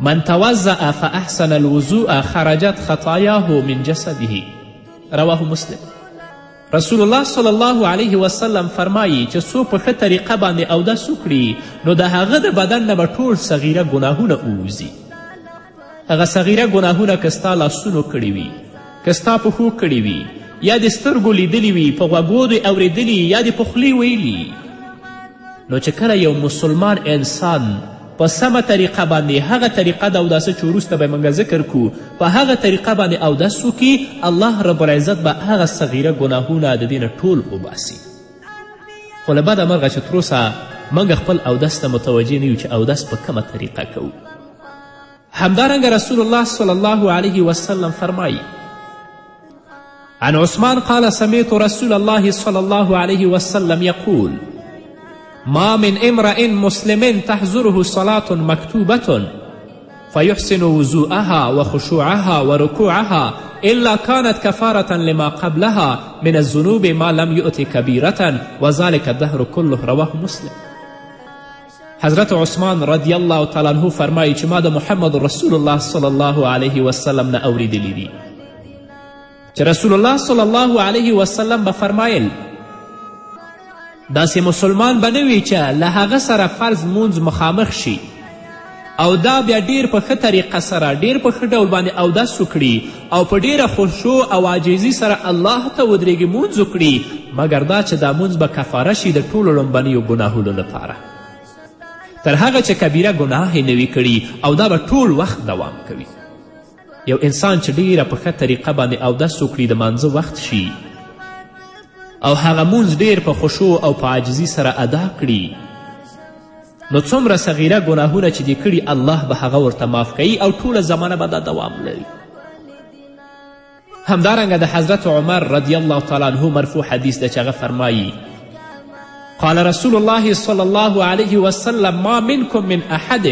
من توزع فاحسن الوضوء خرجت خطایاه من جسده رواه مسلم رسول الله صلی الله علیه وسلم فرمایی چې څو په ښه طریقه باندې اودس وکړي نو د هغه د بدن نه به ټول صغیره ګناهونه ووځي هغه صغیره ګناهونه که ستا لاسونو کړي وي که ستا پښو کړي وي یا د سترګو لیدلی وي په غوږو دې اورېدلي یا د په خولې ویلي نو چې کله یو مسلمان انسان په سمه طریقه باندې هغه طریقه د اوداسه چې وروسته به موږ ذکر کو په هغه طریقه باندې اودس وکړي الله رب العزت به هغه صغیره ګناهونه د دې نه ټول وباسي خو له بده مرغه چې تروسه موږ خپل اودس ته متوجه نه یو چې اودس په کومه طریقه کوو رسول الله صلی الله علیه وسلم فرمایي عن عثمان قال سمعت رسول الله صلى الله عليه وسلم يقول ما من امرأ مسلم تحزره صلاة مكتوبة فيحسن وزوءها وخشوعها وركوعها إلا كانت كفارة لما قبلها من الذنوب ما لم يؤتي كبيرة وذلك الدهر كله رواه مسلم حضرت عثمان رضی الله تعالی عنه فرمایي چې ما د محمد رسول الله صلی الله علیه وسلم نه اوریدلی دي چې رسول الله صلی الله علیه وسلم به فرمایل داسې مسلمان به نه وي چې له هغه سره فرض مونځ مخامخ شي او دا بیا ډیر په ښه طریقه سره ډیر په ښه ډول باندې اودس وکړي او په ډېره خشوع او عاجزي سره الله ته ودرېږي مونځ وکړي مګر دا چې دا مونځ به کفاره شي د ټولو لومبنیو ګناهونو لپاره تر هغه چې کبیره ګناه یې نوي کړي او دا به ټول وخت دوام کوي یو انسان چې ډیره په ښه طریقه باندې اودس وکړي د مانځه وخت شي او هغه مونځ ډیر په خوشو او په عاجزي سره ادا کړي نو څومره صغیره ګناهونه چې دې کړي الله به هغه ورته معاف کوي او ټوله زمانه به دا دوام لري همدارنګه د حضرت عمر رضی الله تعالی عنه مرفوع حدیث ده چې هغه فرمایي قال رسول الله صلی الله علیه وسلم ما منکم من احد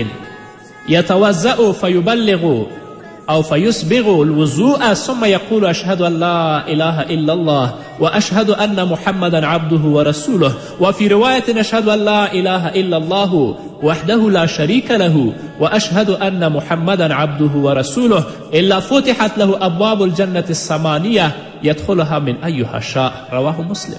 يتوزأ فيبلغ أو فيسبغ الوضوء ثم يقول أشهد أن لا إله إلا الله وأشهد أن محمدا عبده ورسوله وفي رواية أشهد أن لا إله إلا الله وحده لا شريك له وأشهد أن محمدا عبده ورسوله إلا فتحت له أبواب الجنة الثمانية يدخلها من أيها شاء رواه مسلم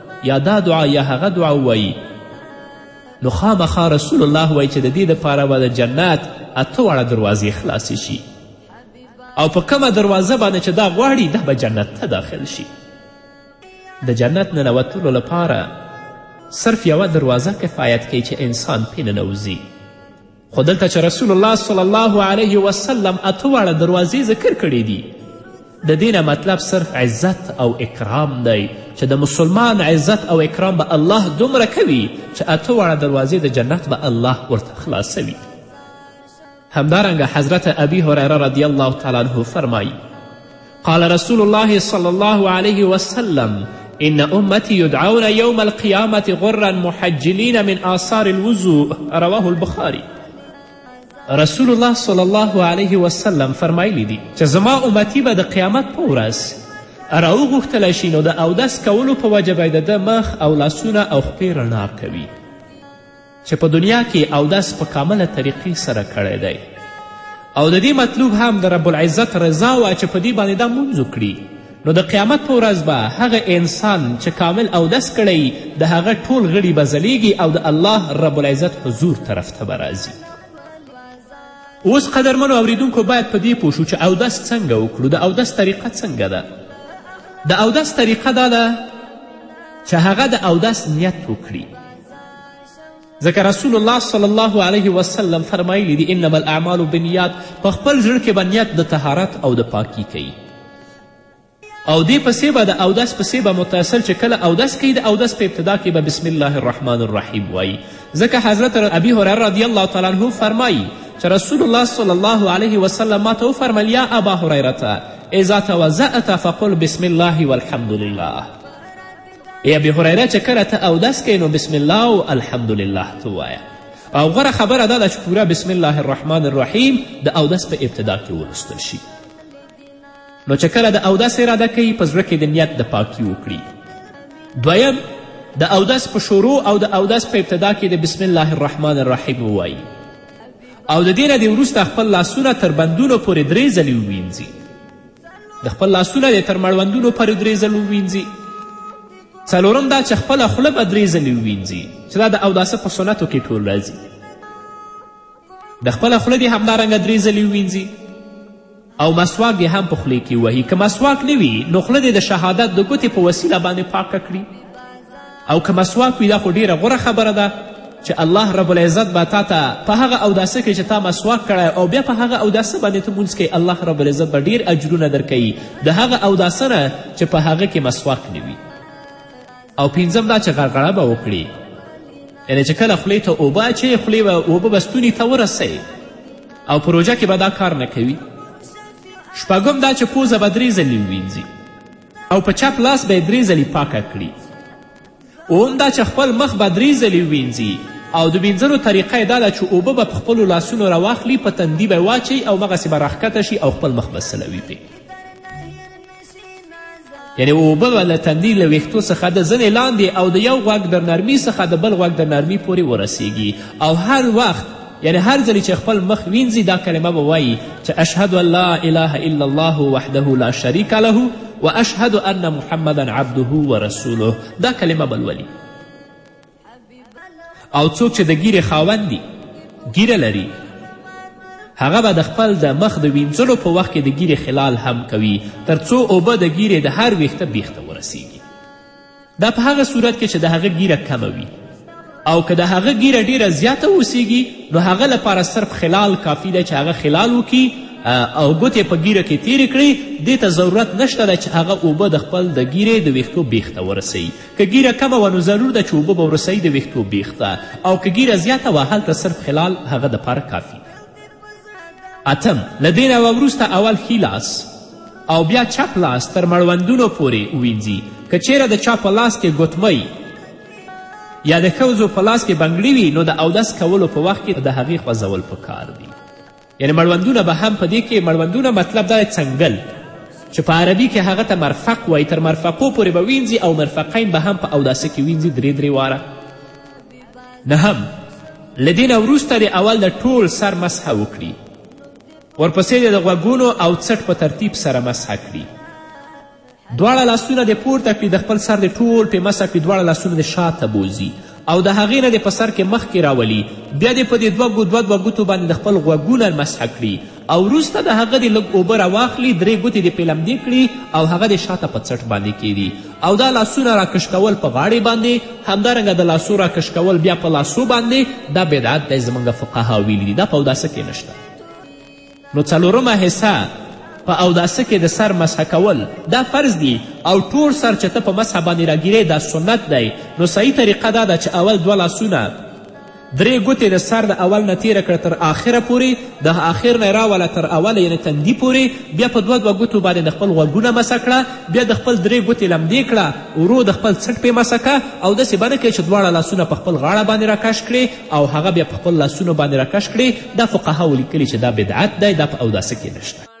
یا دا دعا یا هغه دعا ووایي نو خامخا رسول الله وایي چې د دې دپاره به د جنت اته واړه دروازې خلاصې شي او په کومه دروازه باندې چې دا غواړي دا به جنت ته داخل شي د جنت ننوتلو لپاره صرف یوه دروازه کفایت کوي چې انسان پې ننوځي خو دلته چې رسول الله صلی الله علیه وسلم اته واړه دروازې ذکر کړې دي د دې نه مطلب صرف عزت او اکرام دی چې د مسلمان عزت او اکرام به الله دومره کوي چې اته واړه دروازې د جنت به الله ورته خلاصوي همدارنګه حضرت ابي هریره رضی الله تعالی عنه فرمایي قال رسول الله صلی الله علیه وسلم ان امتی یدعون یوم القیامت غرا محجلین من آثار الوضوع رواه البخاری رسول الله صلی الله علیه وسلم فرمایلی دي چې زما امتی به د قیامت په ورځ راوغوښتلی شي نو د اودس کولو په وجه به د ده مخ او لاسونه او خپې رڼا کوي چې په دنیا کې اودس په کامله طریقې سره کړی دی او د دې مطلوب هم د رب العزت رضا وه چې په دې باندې دا مونځ وکړي نو د قیامت په ورځ به هغه انسان چې کامل اودس کړی د هغه ټول غړي به ځلیږي او د الله رب العزت حضور طرف ته به راځي اوس قدرمنو اوریدونکو باید په دې پوه شو چې اودس څنګه وکړو د اودس طریقه څنګه ده د اودس طریقه دا ده چې هغه د اودس نیت وکړي ځکه رسول الله صلی الله علیه وسلم فرمایلی دي انما الاعمال بنیات په خپل زړه کې به نیت د طهارت او د پاکی کوي او دې پسې به د اودس پسې به متصل چې کله اودس کوي د اودس په ابتدا کې به بسم الله الرحمن الرحیم وایي ځکه حضرت ابي هرره رضی الله تعالی عنه فرمایي چې رسول الله صلی الله علیه وسلم ما ته وفرمیل یا ابا هریرته اذا توضعت فقل بسم الله والحمد لله ای ابي هریره چې کله ته اودس کوې نو بسم الله او الحمدلله ته ووایه او غوره خبره دا ده چې پوره بسم الله الرحمن الرحیم د اودس په ابتدا کې ولوستل شي نو چې کله د اودس اراده کوي په زړه کې د نیت د پاکي وکړي دویم د اودس په شروع او د اودس په ابتدا کې د بسم الله الرحمن الرحیم ووایي او د دې نه دې وروسته خپل لاسونه تر بندونو پورې درې ځلې ووینځي د خپل لاسونه دې تر مړوندونو پورې درې ځلې ووینځي څلورم دا چې خپله خوله به درې ځلې ووینځي چې دا د اوداسه په سنتو کې ټول راځي د خپله خوله دې همدارنګه درې ځلې ووینځي او مسواک دې هم په خولې کې وهي که مسواک نه وي نو خوله دې د شهادت د ګوتې په وسیله باندې پاکه کړي او که مسواک وي دا خو ډیره غوره خبره ده چې الله رب العزت به تا ته په هغه اوداسه کې چې تا مسواک کړی او بیا په هغه اوداسه باندې ته مونځ کوي الله رب العزت به ډیر اجرونه درکوي د هغه اوداسه نه چې په هغه کې مسواک نه وي او پنځم دا چې غرغړه به وکړي یعنې چې کله خولې ته اوبه اچوي خولې به اوبه به ستوني ته ورسوي او په روژه کې به دا کار نه کوي شپږم دا چې پوزه به درې ځلې ووینځي او په چپ لاس به یې درې ځلي پاکه کړي اوم دا چې خپل مخ به درې ځلي وینځي او د وینځلو طریقه یې دا ده چې اوبه به په خپلو لاسونو راواخلي په تندي به واچوي او مغسې به راښکته شي او خپل مخ به سلوي پې یعنې اوبه به له تندي له ویښتو څخه د ځنې لاندې او د یو غوږ در نرمي څخه د بل غوږ در نرمي پورې ورسیږي او هر وخت یعنې هر ځلې چې خپل مخ وینځي دا کلمه به وایي چې اشهد ان لا اله الا الله وحده لا شریک له و اشهد ان محمدا عبده و رسوله دا کلمه به لولي او څوک چې د ګیرې خاوند دي ګیره لري هغه به د خپل د مخ د وینځلو په وخت کې د ګیرې خلال هم کوي تر څو اوبه د ګیرې د هر ویښته بیخته ورسیږي دا په هغه صورت کې چې د هغه ګیره کمه وي او که د هغه ګیره ډیره زیاته اوسیږي نو هغه لپاره صرف خلال کافي دی چې هغه خلال وکړي او ګوتې په ګیره کې تیرې کړي دې ته ضرورت نشته ده چې هغه اوبه د خپل د ګیرې د ویښتو بیخ ته ورسوي که ګیره کمه وه نو ضرور ده چې اوبه به ورسوي د ویښتو بیخ ته او که ګیره زیاته وه هلته صرف خلال هغه دپاره کافي اتم له دې نه وروسته اول ښي لاس او بیا چپ لاس تر مړوندونو پورې ووینځي که چیرې د چا په لاس کې ګوتمۍ یا د ښځو په لاس کې بنګړي وي نو د اودس کولو په وخت کې د هغې خوځول پکار دي یعنې مړوندونه به هم په دې کې مړوندونه مطلب دا څنګل چې په عربي کې هغه ته مرفق وایي تر مرفقو پورې به وینځي او مرفقین به هم په اوداسه کې وینځي درې درې واره نهم له دې نه وروسته دې اول د ټول سر مسحه وکړي ورپسې د غوږونو او څټ په ترتیب سره مسحه کړي دواړه لاسونه د پورته کړي د خپل سر د ټول پې مسه کړي دواړه لاسونه د شاته بوزي او د هغې نه د په سر کې مخکې راولي بیا دې په دې دوه دوه دوه ګوتو باندې د خپل غوږونه مسحه کړي او وروسته د هغه دې لږ اوبه راواخلي درې ګوتې دې پې لمدې کړي او هغه دې شاته په څټ باندې کیدي او دا لاسونه راکش کول په غاړې باندې همدارنګه د لاسو راکش کول بیا په لاسو باندې دا بدعت دی زموږ فقها ویلي دي دا په اوداسه کې نشته نو څلورمه حصه په اوداسه کې د سر مسح کول دا فرض دی او ټول سر چې ته په مسح باندې راګیرې دا سنت دی نو صحیح طریقه دا ده چې اول دوه لاسونه درې ګوتې د سر د اول نه تېره کړه تر آخره پورې د آخر نه راوله تر اوله یعنې تندي پورې بیا په دوه دوه ګوتو باندې د خپل غوږونه مسه کړه بیا د خپل درې ګوتې لمدې کړه ورو د خپل څټ پې مسه که او داسې به نه کوې چې دواړه لاسونه په خپل غاړه باندې راکش کړې او هغه بیا په خپل لاسونو باندې راکش کړې دا فقهاو لیکلي چې دا بدعت دی دا په اوداسه کې نشته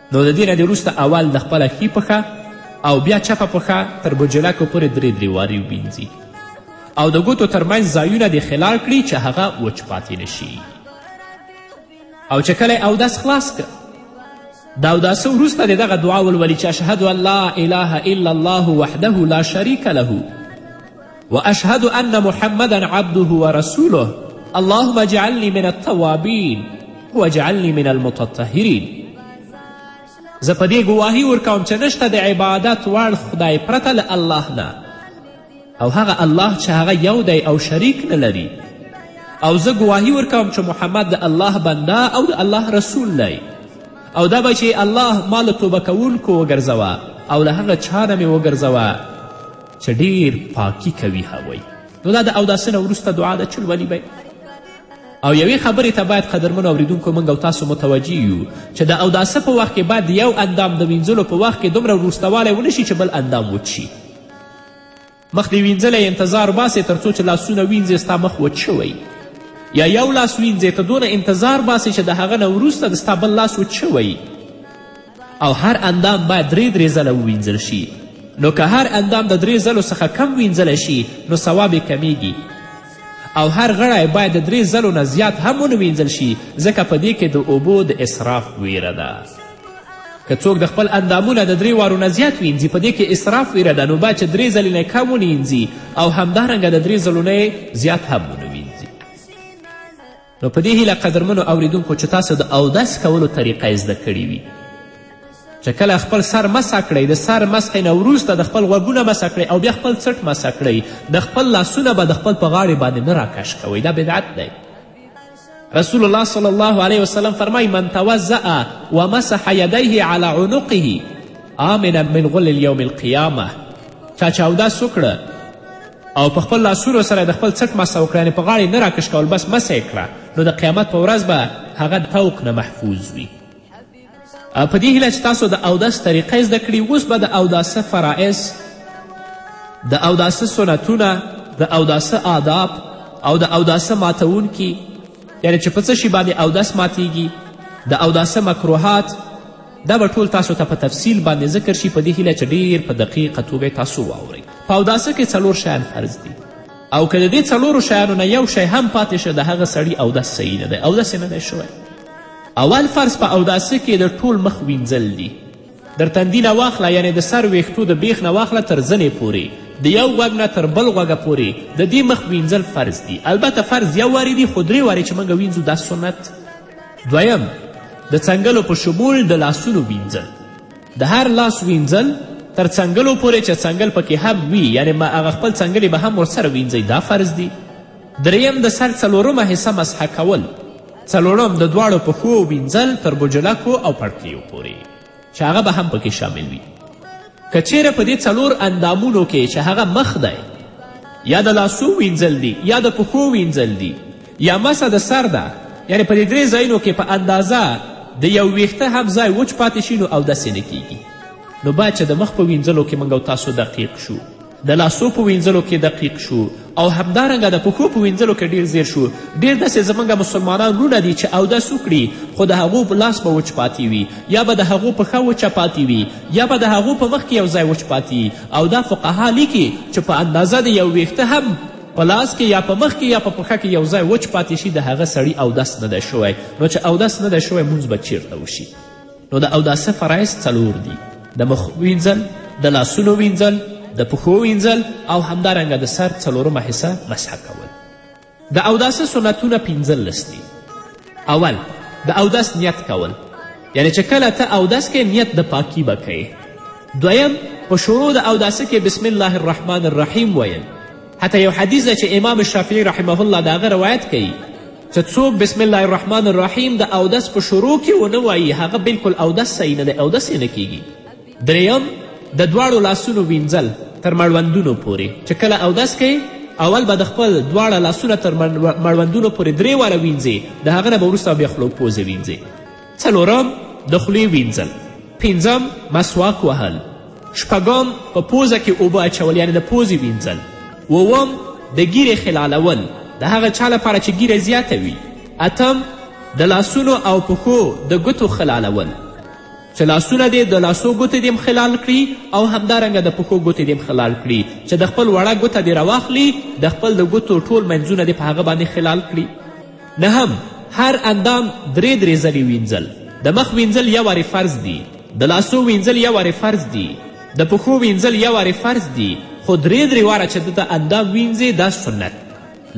نو د دې نه دې وروسته اول د خپله ښي پښه او بیا چپه پښه تر بجلکو پورې درې درې وارې ووینځي او د ګوتو ترمنځ ځایونه دې خلال کړي چې هغه وچ پاتې نشي او چې کله اودس خلاص که د اوداسه وروسته دې دغه دعا ولولي چې اشهد ان لا اله الا الله وحده لا شریک له واشهد ان محمدا عبده ورسوله اللهم اجعلني من التوابین واجعلني من المتطهرین زه په دې ګواهي ورکوم چې نشته د عبادت وړ خدای پرته له الله نه او هغه الله چې هغه یو دی او شریک نه لري او زه ګواهي ورکوم چې محمد د الله بنده او د الله رسول دی او دا به چې الله ما له توبه کوونکو وګرځوه او له هغه چا نه مې وګرځوه چې ډیر پاکی کوي هغوی نو دا د اوداسه نه وروسته دعا ده چې لولي به او یوې خبرې ته باید قدرمنو اوریدونکو موږ او تاسو متوجه یو چې د اوداسه په وخت کې باید یو اندام د وینځلو په وخت کې دومره وروستوالی ونه شي چې بل اندام وچ شي مخ دې وینځلی انتظار باسې تر څو چې لاسونه وینځې ستا مخ وچ شوی یا یو لاس وینځې ته دونه انتظار باسې چې د هغه نه وروسته د ستا بل لاس وچ شوی او هر اندام باید درې درې ځله ووینځل شي نو که هر اندام د درې ځلو څخه کم وینځلی شي نو ثواب یې کمیږي او هر غړی باید د درې ځلو نه زیات هم ونه وینځل شي ځکه په دې کې د اوبو د اصراف ویره ده که څوک د خپل اندامونه د درې وارو نه زیات وینځي په دې کې اصراف ویره ده نو باید چې درې ځلې نه کم ونینځي او همدارنګه د درې ځلو نه زیات هم ونه وینځي نو په دې هیله قدرمنو اوریدونکو چې تاسو د اودس کولو طریقه یې زده کړې وي چې کله خپل سر مسح کړئ د سر مسح نه وروسته د خپل غوږونه مسح کړئ او بیا خپل څټ مسح کړئ د خپل لاسونه به د خپل په غاړې باندې نه راکش کوئ دا بدعت دی رسول الله صلی الله علیه وسلم فرمای من توزع ومسح یدیه علی عنقه آمنا من غل اليوم القیامه چا چې اودس وکړه او په خپل لاسونو سره د خپل څټ مسه وکړه یعنې په غاړه یې نه راکش کول بس مسه یې کړه نو د قیامت په ورځ به هغه د طوق نه محفوظ وي په دې هیله چې تاسو د اودس طریقه زده کړي اوس به د اوداسه فرائض د اوداسه سنتونه د اوداسه آداب او د اوداسه ماتونکي یعنې چې په څه شي باندې اودس ماتیږي د اوداسه مکروهات دا به ټول تاسو ته په تفصیل باندې ذکر شي په دې هیله چې ډیر په دقیقه توګه تاسو واورئ په اوداسه کې څلور شیان فرض دي او که د دې څلورو شیانو نه یو شی هم پاتې شه د هغه سړي اودس صحیح نه دی اودس یې نه دی شوی اول فرض په اوداسه کې د ټول مخ وینځل دي در تندي نه واخله یعنې د سر ویښتو د بیخ نه واخله تر زنې پورې د یو غوږ نه تر بل غوږه پورې د دې مخ وینځل فرض دي البته فرض یو وارې دي خو درې وارې چې موږ وینځو دا سنت دویم د څنګلو په شمول د لاسونو وینځل د هر لاس وینځل تر څنګلو پورې چې څنګل پکې هم وي یعنې ما هغه خپل څنګلې به هم ورسره وینځئ دا فرض دي دریم د سر څلورمه حصه مسحه کول څلورم د دواړو پښو وینځل تر بجلکو او پړکیو پورې چې هغه به هم پکې شامل وي که چیرې په دې څلور اندامونو کې چې هغه مخ دی یا د لاسو وینځل دي یا د پښو وینځل دي یا مسه د سر ده یعنې په دې درې ځایونو کې په اندازه د یو ویښته هم ځای وچ پاتې شي نو اودس نه کیږي نو باید چې د مخ په وینځلو کې موږ تاسو دقیق شو د لاسو په وینځلو کې دقیق شو او همدارنګه د پښو په وینځلو کې ډیر زیر شو ډیر داسې زموږ مسلمانان وروڼه دي چې اودس وکړي خو د هغو په لاس به وچ پاتې وي یا به د هغو پښه وچه پاتې وي یا به د هغو په مخ کې یو ځای وچ پاتې وي او دا فقها لیکي چې په اندازه د یو ویښته هم په لاس کې یا په مخ کې یا په پښه کې یو ځای وچ پاتې شي د هغه سړي اودس نه دی شوی نو چې اودس نه دی شوی مونځ به چیرته وشي نو د اوداسه فرایض څلور دي د مخ وینځل د لاسونو وینځل د پښو وینځل او همدارنګه د سر څلورمه حصه مسحه کول د اوداسه سنتونه پنځلس دي اول د اوداس نیت کول یعنی چې کله ته اوداس کې نیت د پاکی به کوې دویم په شروع د اوداسه کې بسم الله الرحمن الرحیم ویل حتی یو حدیث ده چې امام شافعي رحمه الله د هغه روایت کوي که څوک بسم الله الرحمن الرحیم د اودس په شروع کې ونه وایي هغه بلکل اودس صحیح نه دی اودس یې نه کیږي دریم د دواړو لاسونو وینځل تر مړوندونو پورې چې کله اودس کوي اول به د خپل دواړه لاسونه تر مړوندونو پورې درې واره وینځي د هغه نه به وروسته بیا خولو پوزه وینځي څلورم د خولې وینځل پنځم مسواک وهل شپږم په پوزه کې اوبه اچول یعنې د پوزې وینځل اووم د ګیرې خلالول د هغه چا لپاره چې ګیره زیاته وي اتم د لاسونو او پښو د ګوتو خلالول چې لاسونه دې د لاسو ګوتې دې خلال کړي او همدارنګه د پښو ګوتې دې خلال کړي چې د خپل وړه ګوته دې راواخلي د خپل د ګوتو ټول منځونه دې په هغه باندې خلال کړي نهم هر اندام درې درې ځلې وینځل د مخ وینځل یو وارې فرض دي د لاسو وینځل یو وارې فرض دي د پښو وینځل یو وارې فرض دي خو درې درې واره چې دته اندام وینځې دا سنت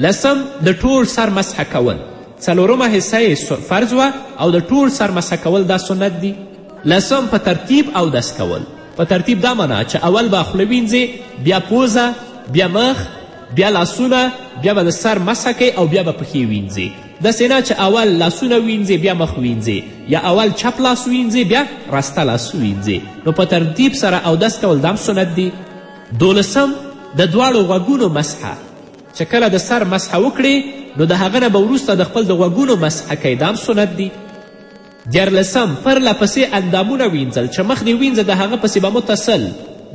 لسم د ټول سر مسحه کول څلورمه حصه یې فرض وه او د ټول سر مسحه کول دا سنت دي لسم په ترتیب او دس کول په ترتیب دا معنا چې اول به خوله وینځې بیا پوزه بیا مخ بیا لاسونه بیا به د سر مسه کوي او بیا به پښې وینځې داسې نه چې اول لاسونه وینځې بیا مخ وینځې یا اول چپ لاس وینځې بیا راسته لاس وینځې نو په ترتیب سره اودس کول دام سنت دی دولسم د دواړو غوږونو مسحه چې کله د سر مسحه وکړې نو د هغه نه به وروسته د خپل د غوږونو مسحه کوي دام سنت دی دیارلسم، پرله پسې اندامونه وینځل چې مخ دې وینځه د هغه پسې به متصل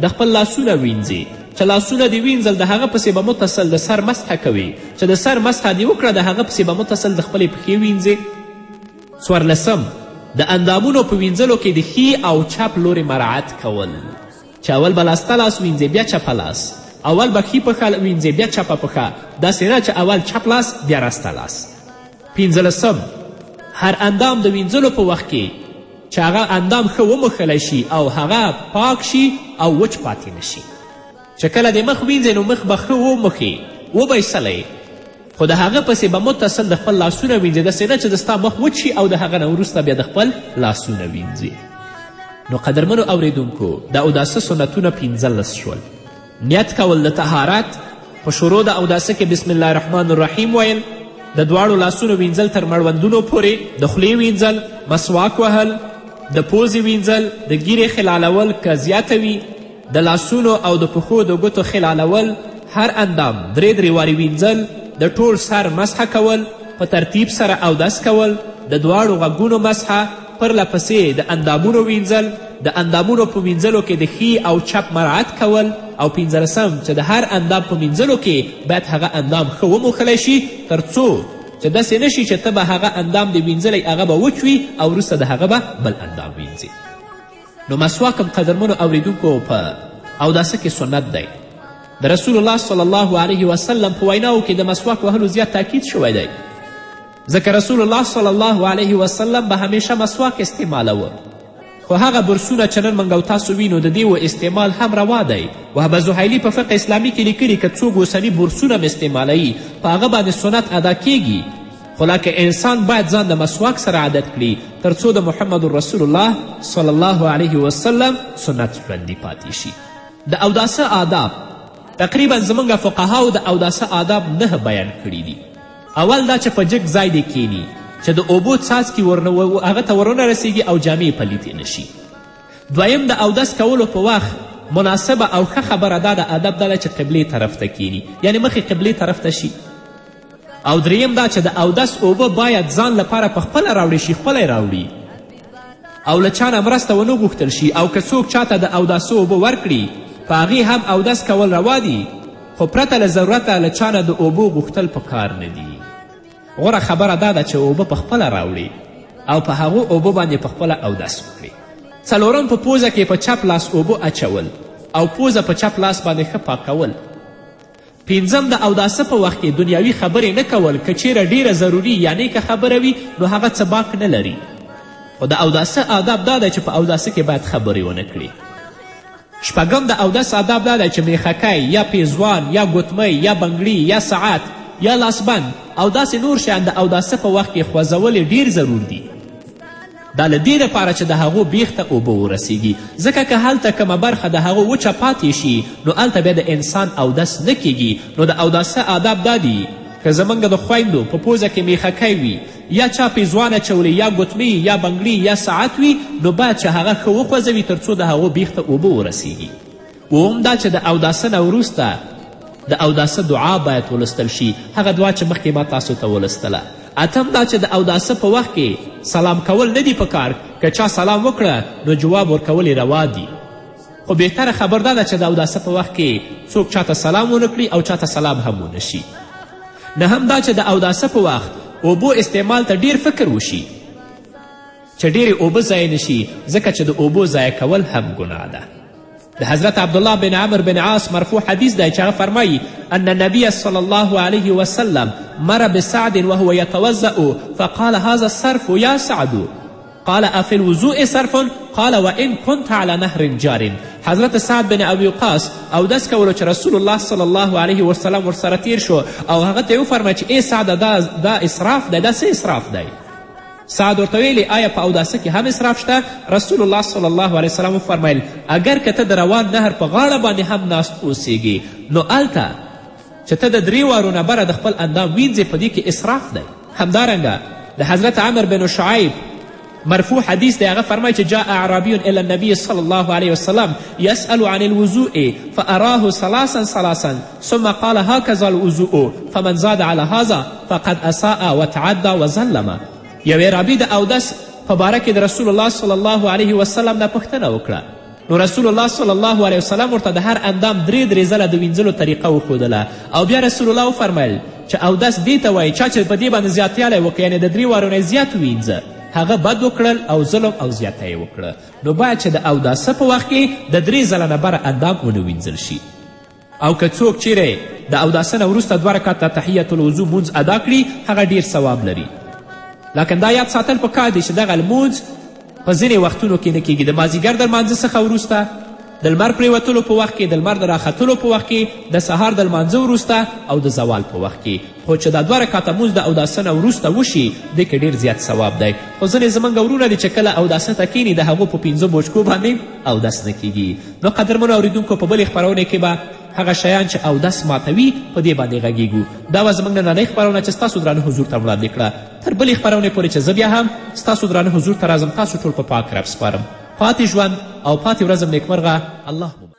د خپل لاسونه وینځي چې لاسونه دې وینځل د هغه پسې به متصل د سر مسحه کوي چې د سر مسحه دې وکړه د هغه پسې به متصل د خپلې پښې وینځې څوارلسم د اندامونو په وینځلو کې د ښي او چپ لورې مراعت کول چې اول به لاسته لاس وینځې بیا چپه لاس اول به ښي پښه وینځې بیا چپه پښه داسې نه چې اول چپ لاس بیا راسته لاس پنځلسم هر اندام د وینځلو په وخت کې چې هغه اندام ښه وموښلی شي او هغه پاک شي او وچ پاتې نشي چې کله د مخ وینځئ نو مخ به ښه وموښي وبیسلی خو د هغه پسې به متصل د خپل لاسونه وینځي داسې نه چې د ستا مخ وچ شي او د هغه نه وروسته بیا د خپل لاسونه وینځي نو قدرمنو اوریدونکو د اوداسه سنتونه پنځلس شول نیت کول د طهارت په شروع د اوداسه کې بسم الله الرحمن الرحیم ویل د دواړو لاسونو وینځل تر مړوندونو پورې د خولې وینځل مسواک وهل د پوزې وینځل د ګیرې خلالول که زیاته وي د لاسونو او د پښو د ګوتو خلالول هر اندام درې درې وارې وینځل د ټول سر مسحه کول په ترتیب سره اودس کول د دواړو غږونو مسحه پرله پسې د اندامونو وینځل د اندامونو په مینځلو کې د ښي او چپ مراعت کول او پنځلسم چې د هر اندام په مینځلو کې باید هغه اندام ښه وموښلی شي تر څو چې داسې نه شي چې ته به هغه اندام د وینځلی هغه به وچ وي او وروسته د هغه به بل اندام وینځي نو مسواک هم قدرمنو اوریدونکو په اوداسه کې سنت دی د رسول الله صلی الله علیه وسلم په ویناو کې د مسواک وهلو زیات تاکید شوی دی ځکه رسول الله صلی الله علیه وسلم به همیشه مسواک استعمالوه خو هغه برسونه چې نن موږ او تاسو وینو د دیو استعمال هم روا دی وهبه زحیلي په فقه اسلامي کې لیکلي که څوک اوسني برسونه هم استعمالوي په هغه باندې سنت ادا کیږي خو لکه انسان باید ځان د مسواک سره عادت کړي تر څو د محمد رسول الله صلی الله علیه وسلم سنت ژوندي پاتې شي د اوداسه آداب تقریبا زموږ فقهاو د اوداسه آداب نه بیان کړي دي اول دا چې په جګ ځای دې کیني چې د اوبو څاڅکي هغه ته ورونه رسیږي او جامې یې پلیتې نشي دویم د اودس کولو په وخت مناسبه او ښه خبره دا د ادب دا ده چې قبلې طرف ته کینی یعنی مخې قبلې طرف ته شي او دریم دا چې د اودس اوبه باید ځان لپاره په خپله راوړی شي خپلی راوړي او له چا نه مرسته ونه غوښتل شي او که څوک چاته د اوداسو اوبه ورکړي په هغې هم اودس کول روا دي خو پرته له ضرورته له چا نه د اوبو غوښتل په کار نه دي غوره خبره دا ده چې اوبه په خپله راوړي او په هغو اوبو باندې په خپله اودس وکړي څلورم په پوزه کې په چپ لاس اوبه اچول او پوزه په چپ لاس باندې ښه پاکول پنځم د اوداسه په وخت کې دنیاوي خبرې نه کول که چیرې ډیره ضروري یا نیکه خبره وي نو هغه څه باک نه لري خو د اوداسه آداب دا دی چې په اوداسه کې باید خبرې ونه کړي شپږم د اودس آداب دا دی چې میخکی یا پیزوان یا ګوتمۍ یا بنګړي یا ساعت یا لاسبند او داسې نور شیان د اوداسه په وخت کې خوځول ډیر ضرور دي دا له دې لپاره چې د هغو بیخ ته اوبه ورسیږي ځکه که هلته کومه برخه د هغو وچه پاتې شي نو هلته بیا د انسان اودس نه کیږي نو د اوداسه آداب دا دي که زموږ د خویندو په پوزه کې میخکی وي یا چا پېزوان اچولی یا ګوتمۍ یا بنګړي یا ساعت وي نو باید چې هغه ښه وخوځوي تر څو د هغو بیخ ته اوبه ورسیږي اوم دا چې د اوداسه نه وروسته د اوداسه دعا باید ولوستل شي هغه دعا چې مخکې ما تاسو ته ولوستله اتم دا چې د اوداسه په وخت کې سلام کول نه دي په کار که چا سلام وکړه نو جواب ورکول روا دي خو بهتره خبر دا ده چې د اوداسه په وخت کې څوک چاته سلام ونه کړي او چاته سلام هم ونه شي نه هم دا چې د اوداسه په وخت اوبو استعمال ته ډیر فکر وشي چې ډیرې اوبه ضایع نشي ځکه چې د اوبو ضایع کول هم ګناه ده د حضرت عبدالله بن عمر بن عاص مرفوع حدیث دی چې هغه فرمایي ان النبي صلی الله علیه وسلم مر بسعد وهو یتوضع فقال هذا الصرف یا سعد قال افي الوضوء صرف قال وان كنت على نهر جار حضرت سعد بن ابي وقاص اودس کولو چې رسول الله صلی الله علیه وسلم ورسره تیر شو او هغه ته یې وفرمایه چې ای سعده دا, دا اسراف دی دا څه اسراف دی سعد ورته ویلې آیا په اوداسه کې هم اسراف شته رسول الله صلی الله علیه وسلم وفرمیل اگر که ته د روان نهر په غاړه باندې هم ناست اوسیږي نو هلته چې ته د درې وارو نه بره د خپل اندام وینځې په دې کې اسراف دی همدارنګه د حضرت عمر بن شعیب مرفوع حدیث دی هغه فرمایي چې جاء اعرابی الی النبی صلی الله علیه وسلم یسأل عن الوضوء فاراه ثلاثا ثلاثا ثم قال هكذا الوضوء فمن زاد على هذا فقد اساء وتعدى وظلم یو اعرابي د اودس په باره کې د رسول الله صلی الله علیه وسلم نه پوښتنه وکړه نو رسول الله صلی الله علیه وسلم ورته د هر اندام درې درې ځله د وینځلو طریقه وښودله او بیا رسول الله وفرمیل چې اودس دې ته وایي چا چې په دې باندې زیاتیالی وکړي یعنې د درې وارو نه زیات وینځه هغه بد وکړل او ظلم او زیاتی یې وکړه نو باید چې د اوداسه په وخت کې د درې ځله نه بره اندام ونه وینځل شي او که څوک چیرې د اوداسه نه وروسته دوه رکعته تحیت الوضو مونځ ادا کړي هغه ډیر ثواب لري لکن دا یاد ساتل په کار دی چې دغه لمونځ په ځینې وختونو کې نه کیږي د مازیګر د لمانځه څخه وروسته د لمر پریوتلو په وخت کې د لمر د راختلو په وخت کې د سهار د لمانځه وروسته او د زوال په وخت کې خو چې دا دوه رکاته مونځ د اوداسه نه وروسته وشي دې کې ډېر زیات ثواب دی خو ځینې زموږ ورونه دي چې کله اوداسه ته کیني د هغو په پنځه بوچکو باندې اودس نه کیږي نو قدرمنو اوریدونکو په بلې خپرونې کې به هغه شیان چې اودس ماتوي په دې باندې غږیږو دا وه زموږ نننۍ خپرونه چې ستاسو درانه حضور ته وړاندې کړه تر بلې خپرونې پورې چې زه بیا هم ستاسو درانه حضور ته راځم تاسو ټول په پاک رب سپارم پاتې ژوند او پاتې ورځم نیکمرغه الله